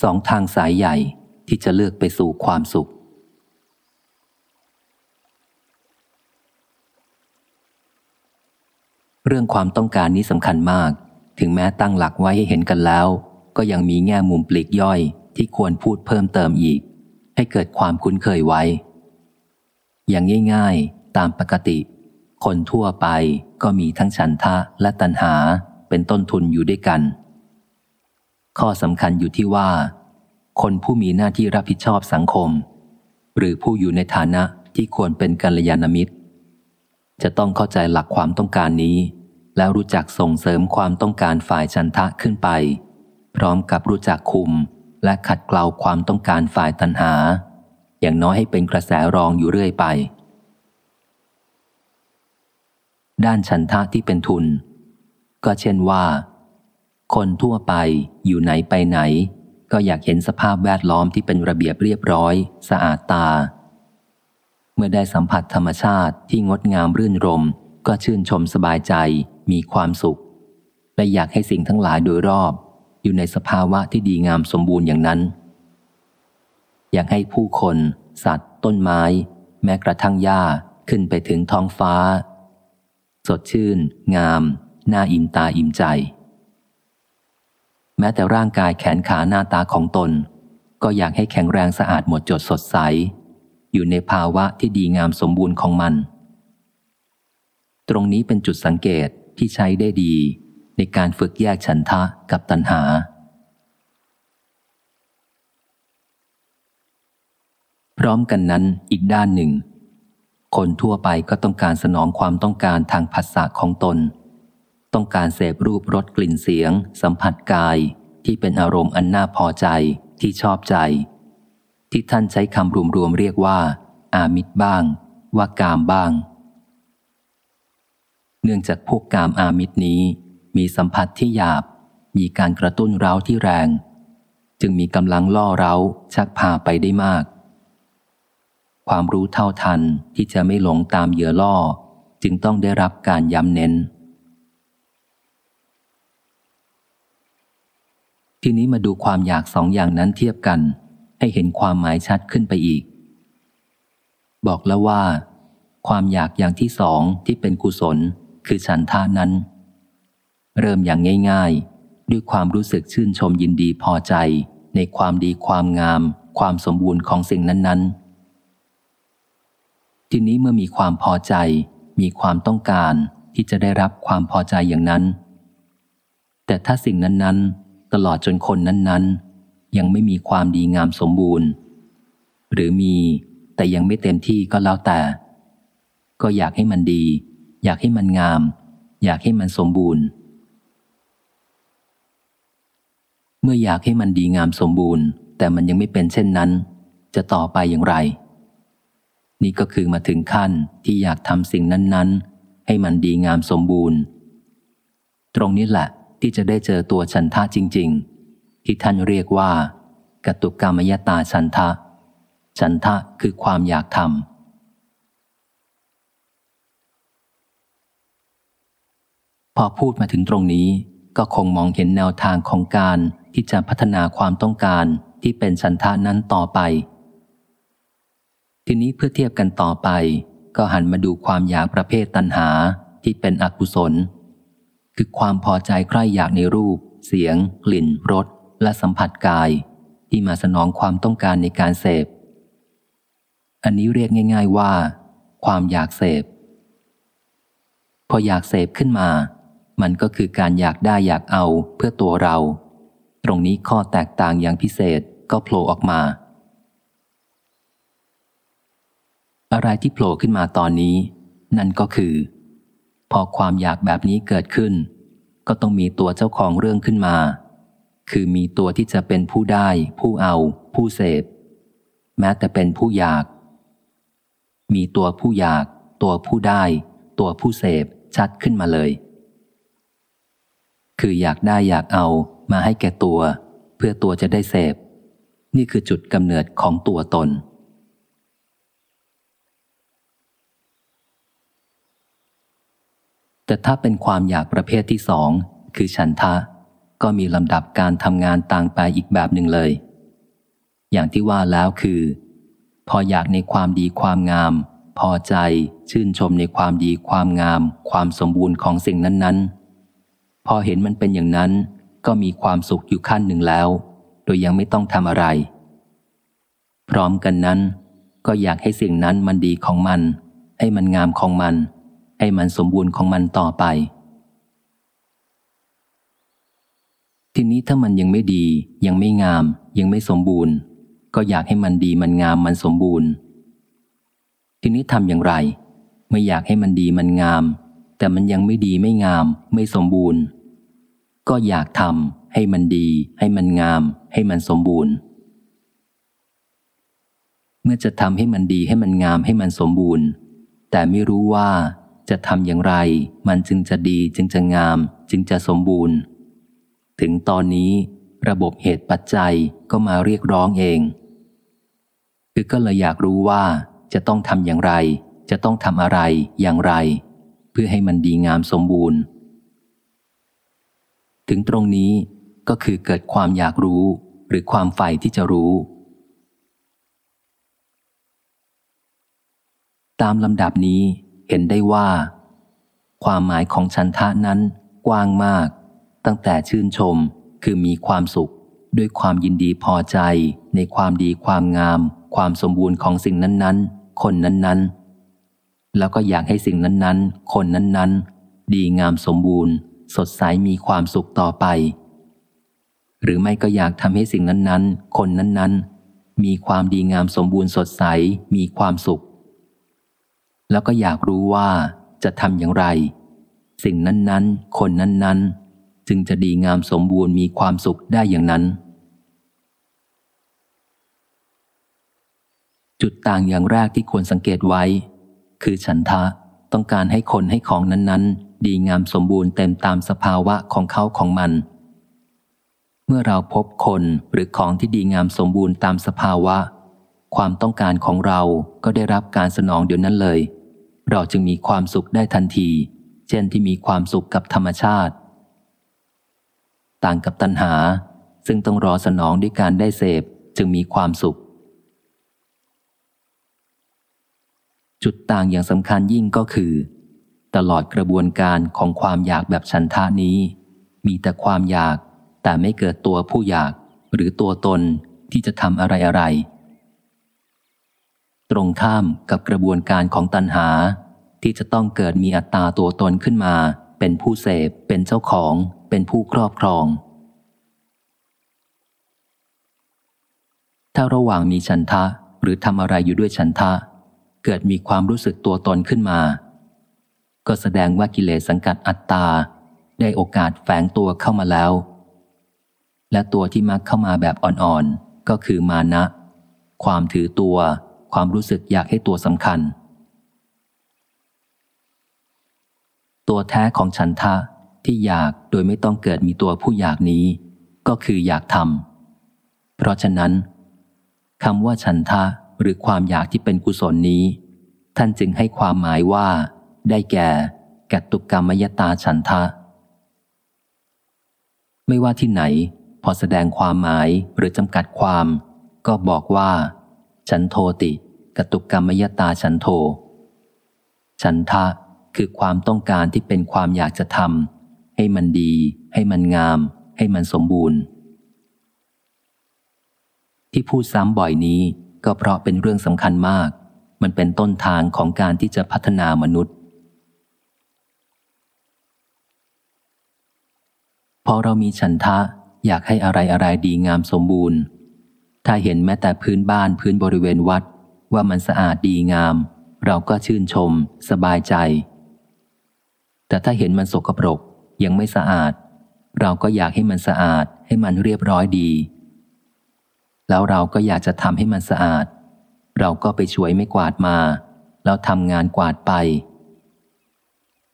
สองทางสายใหญ่ที่จะเลือกไปสู่ความสุข เรื่องความต้องการนี้สำคัญมาก ถึงแม้ตั้งหลักไว้ให้เห็นกันแล้ว ก็ยังมีแง่มุมปลีกย่อยที่ควรพูดเพิ่มเติมอีก ให้เกิดความคุ้นเคยไว้ อย่างง่าย ๆ ตามปกติ คนทั่วไปก็มีทั้งฉันทะและตัณหาเป็นต้นทุนอยู่ด้วยกัน ข้อสำคัญอยู่ที่ว่า คนผู้มีหน้าที่รับผิดชอบสังคม หรือผู้อยู่ในฐานะที่ควรเป็นกัลยาณมิตร จะต้องเข้าใจหลักความต้องการนี้ แล้วรู้จักส่งเสริมความต้องการฝ่ายฉันทะขึ้นไป พร้อมกับรู้จักคุมและขัดเกลาความต้องการฝ่ายตัณหา อย่างน้อยให้เป็นกระแสรองอยู่เรื่อยไป ด้านฉันทะที่เป็นทุน ก็เช่นว่า คนทั่วไปอยู่ไหนไปไหน ก็อยากเห็นสภาพแวดล้อมที่เป็นระเบียบเรียบร้อย สะอาดตา เมื่อได้สัมผัสธรรมชาติที่งดงามรื่นรม ก็ชื่นชมสบายใจ มีความสุข และอยากให้สิ่งทั้งหลายโดยรอบ อยู่ในสภาวะที่ดีงามสมบูรณ์อย่างนั้น อยากให้ผู้คน สัตว์ ต้นไม้ แม้กระทั่งหญ้าขึ้นไปถึงท้องฟ้า สดชื่น งาม น่าอิ่มตาอิ่มใจ แม้แต่ร่างกายแขนขาหน้าตาของตน ก็อยากให้แข็งแรงสะอาดหมดจดสดใส อยู่ในภาวะที่ดีงามสมบูรณ์ของมัน ตรงนี้เป็นจุดสังเกตที่ใช้ได้ดี ในการฝึกแยกฉันทะกับตัณหา พร้อมกันนั้นอีกด้านหนึ่ง คนทั่วไปก็ต้องการสนองความต้องการทางภาษาของตน ต้องการเสพรูปรสกลิ่นเสียง สัมผัสกาย ที่เป็นอารมณ์อันน่าพอใจที่ชอบใจ ที่ท่านใช้คำรวมๆเรียกว่า อามิตรบ้าง ว่ากามบ้าง เนื่องจากพวกกามอามิตรนี้ มีสัมผัสที่หยาบ มีการกระตุ้นเร้าที่แรง จึงมีกำลังล่อเร้าชักพาไปได้มาก ความรู้เท่าทันที่จะไม่หลงตามเหยื่อล่อ จึงต้องได้รับการย้ำเน้น ทีนี้มาดูความอยากสองอย่างนั้นเทียบกัน ให้เห็นความหมายชัดขึ้นไปอีก บอกแล้วว่า ความอยากอย่างที่สองที่เป็นกุศล คือฉันทานั้น เริ่มอย่างง่ายๆ ด้วยความรู้สึกชื่นชมยินดีพอใจ ในความดีความงาม ความสมบูรณ์ของสิ่งนั้น ๆ ทีนี้เมื่อมีความพอใจ มีความต้องการที่จะได้รับความพอใจอย่างนั้น แต่ถ้าสิ่งนั้นๆ ตลอดจนคนนั้นๆ ยังไม่มีความดีงามสมบูรณ์ หรือมีแต่ยังไม่เต็มที่ก็แล้วแต่ ก็อยากให้มันดี อยากให้มันงาม อยากให้มันสมบูรณ์ เมื่ออยากให้มันดีงามสมบูรณ์ แต่มันยังไม่เป็นเช่นนั้น จะต่อไปอย่างไร นี่ก็คือมาถึงขั้นที่อยากทำสิ่งนั้น ๆ ให้มันดีงามสมบูรณ์ ตรงนี้แหละ ที่จะได้เจอตัวฉันทะจริง ๆ ที่ท่านเรียกว่ากตุกรรมยตาฉันทะ ฉันทะคือความอยากทำพอพูดมาถึงตรงนี้ก็คงมองเห็นแนวทางของการที่จะพัฒนาความต้องการที่เป็นฉันทะนั้นต่อไป ทีนี้เพื่อเทียบกันต่อไป ก็หันมาดูความอยากประเภทตัณหาที่เป็นอกุศล คือความพอใจใคร่อยากในรูป เสียง กลิ่นรสและสัมผัสกาย ที่มาสนองความต้องการในการเสพ อันนี้เรียกง่าย ๆว่า ความอยากเสพ พออยากเสพขึ้นมา มันก็คือการอยากได้อยากเอาเพื่อตัวเรา ตรงนี้ข้อแตกต่างอย่างพิเศษก็โผล่ออกมา อะไรที่โผล่ขึ้นมาตอนนี้ นั่นก็คือ พอความอยากแบบนี้เกิดขึ้น ก็ต้องมีตัวเจ้าของเรื่องขึ้นมา คือมีตัวที่จะเป็นผู้ได้ ผู้เอา ผู้เสพ แม้แต่เป็นผู้อยาก มีตัวผู้อยาก ตัวผู้ได้ ตัวผู้เสพชัดขึ้นมาเลย คืออยากได้อยากเอามาให้แก่ตัว เพื่อตัวจะได้เสพ นี่คือจุดกำเนิดของตัวตน แต่ถ้าเป็นความอยากประเภทที่สองคือฉันทะ ก็มีลำดับการทำงานต่างไปอีกแบบหนึ่งเลย อย่างที่ว่าแล้วคือ พออยากในความดีความงาม พอใจชื่นชมในความดีความงาม ความสมบูรณ์ของสิ่งนั้นๆ พอเห็นมันเป็นอย่างนั้น ก็มีความสุขอยู่ขั้นหนึ่งแล้ว โดยยังไม่ต้องทำอะไร พร้อมกันนั้น ก็อยากให้สิ่งนั้นมันดีของมัน ให้มันงามของมัน ให้มันสมบูรณ์ของมันต่อไป ทีนี้ถ้ามันยังไม่ดี ยังไม่งาม ยังไม่สมบูรณ์ ก็อยากให้มันดีมันงามมันสมบูรณ์ ทีนี้ทำอย่างไร ไม่อยากให้มันดีมันงาม แต่มันยังไม่ดีไม่งาม ไม่สมบูรณ์ ก็อยากทำให้มันดี ให้มันงาม ให้มันสมบูรณ์เมื่อจะทำให้มันดีให้มันงามให้มันสมบูรณ์ แต่ไม่รู้ว่า จะทำอย่างไร มันจึงจะดีจึงจะงาม จึงจะสมบูรณ์ ถึงตอนนี้ระบบเหตุปัจจัยก็มาเรียกร้องเอง คือก็เลยอยากรู้ว่าจะต้องทำอย่างไร จะต้องทำอะไรอย่างไร เพื่อให้มันดีงามสมบูรณ์ ถึงตรงนี้ก็คือเกิดความอยากรู้หรือความใฝ่ที่จะรู้ ตามลำดับนี้ เห็นได้ว่า ความหมายของฉันทะนั้นกว้างมาก ตั้งแต่ชื่นชมคือมีความสุข ด้วยความยินดีพอใจ ในความดีความงาม ความสมบูรณ์ของสิ่งนั้นๆ คนนั้นๆ แล้วก็อยากให้สิ่งนั้นๆ คนนั้นๆ ดีงามสมบูรณ์ สดใสมีความสุขต่อไป หรือไม่ก็อยากทำให้สิ่งนั้นๆ คนนั้นๆ มีความดีงามสมบูรณ์สดใสมีความสุข แล้วก็อยากรู้ว่าจะทำอย่างไร สิ่งนั้นๆ คนนั้นๆ จึงจะดีงามสมบูรณ์มีความสุขได้อย่างนั้น จุดต่างอย่างแรกที่ควรสังเกตไว้ คือฉันทะต้องการให้คนให้ของนั้นๆ ดีงามสมบูรณ์เต็มตามสภาวะของเขาของมัน เมื่อเราพบคนหรือของที่ดีงามสมบูรณ์ตามสภาวะ ความต้องการของเราก็ได้รับการสนองเดี๋ยวนั้นเลย เราจึงมีความสุขได้ทันที เช่นที่มีความสุขกับธรรมชาติ ต่างกับตัณหาซึ่งต้องรอสนองด้วยการได้เสพจึงมีความสุข จุดต่างอย่างสำคัญยิ่งก็คือ ตลอดกระบวนการของความอยากแบบฉันทานี้ มีแต่ความอยากแต่ไม่เกิดตัวผู้อยากหรือตัวตนที่จะทำอะไรอะไร ตรงข้ามกับกระบวนการของตัณหา ที่จะต้องเกิดมีอัตตาตัวตนขึ้นมา เป็นผู้เสพ เป็นเจ้าของ เป็นผู้ครอบครอง ถ้าระหว่างมีฉันทะหรือทำอะไรอยู่ด้วยฉันทะ เกิดมีความรู้สึกตัวตนขึ้นมา ก็แสดงว่ากิเลสสังกัดอัตตา ได้โอกาสแฝงตัวเข้ามาแล้ว และตัวที่มักเข้ามาแบบอ่อนๆก็คือมานะ ความถือตัว ความรู้สึกอยากให้ตัวสำคัญ ตัวแท้ของฉันทะที่อยากโดยไม่ต้องเกิดมีตัวผู้อยากนี้ ก็คืออยากทำเพราะฉะนั้นคำว่าฉันทะหรือความอยากที่เป็นกุศลนี้ ท่านจึงให้ความหมายว่า ได้แก่กัตตุกรรมยตาฉันทะ ไม่ว่าที่ไหน พอแสดงความหมายหรือจำกัดความ ก็บอกว่า ฉันโทติ กตุกรรมยตาฉันโท ฉันทะคือความต้องการที่เป็นความอยากจะทำให้มันดี ให้มันงาม ให้มันสมบูรณ์ ที่พูดซ้ำบ่อยนี้ก็เพราะเป็นเรื่องสำคัญมาก มันเป็นต้นทางของการที่จะพัฒนามนุษย์ พอเรามีฉันทะอยากให้อะไรอะไรดีงามสมบูรณ์ ถ้าเห็นแม้แต่พื้นบ้านพื้นบริเวณวัด ว่ามันสะอาดดีงาม เราก็ชื่นชม สบายใจ แต่ถ้าเห็นมันสกปรกยังไม่สะอาด เราก็อยากให้มันสะอาดให้มันเรียบร้อยดี แล้วเราก็อยากจะทำให้มันสะอาด เราก็ไปช่วยไม่กวาดมา แล้วทำงานกวาดไป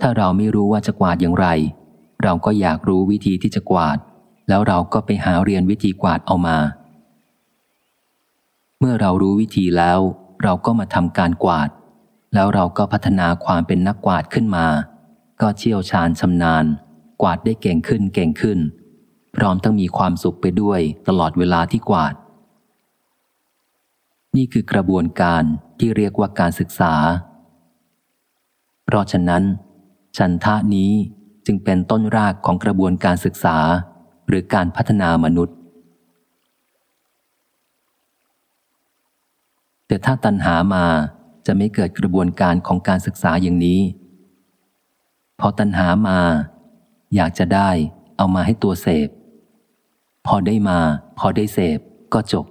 ถ้าเราไม่รู้ว่าจะกวาดอย่างไร เราก็อยากรู้วิธีที่จะกวาด แล้วเราก็ไปหาเรียนวิธีกวาดเอามา มื่อเรารู้วิธีแล้ว เราก็มาทำการกวาด แล้วเราก็พัฒนาความเป็นนักกวาดขึ้นมา ก็เชี่ยวชาญชำนาญ กวาดได้เก่งขึ้นเก่งขึ้น พร้อมทั้งมีความสุขไปด้วยตลอดเวลาที่กวาด นี่คือกระบวนการที่เรียกว่าการศึกษา เพราะฉะนั้นฉันทะนี้จึงเป็นต้นรากของกระบวนการศึกษา หรือการพัฒนามนุษย์ แต่ถ้าตัณหามาจะไม่เกิดกระบวนการของการศึกษาอย่างนี้ พอตัณหามา อยากจะได้เอามาให้ตัวเสพ พอได้มา พอได้เสพก็จบ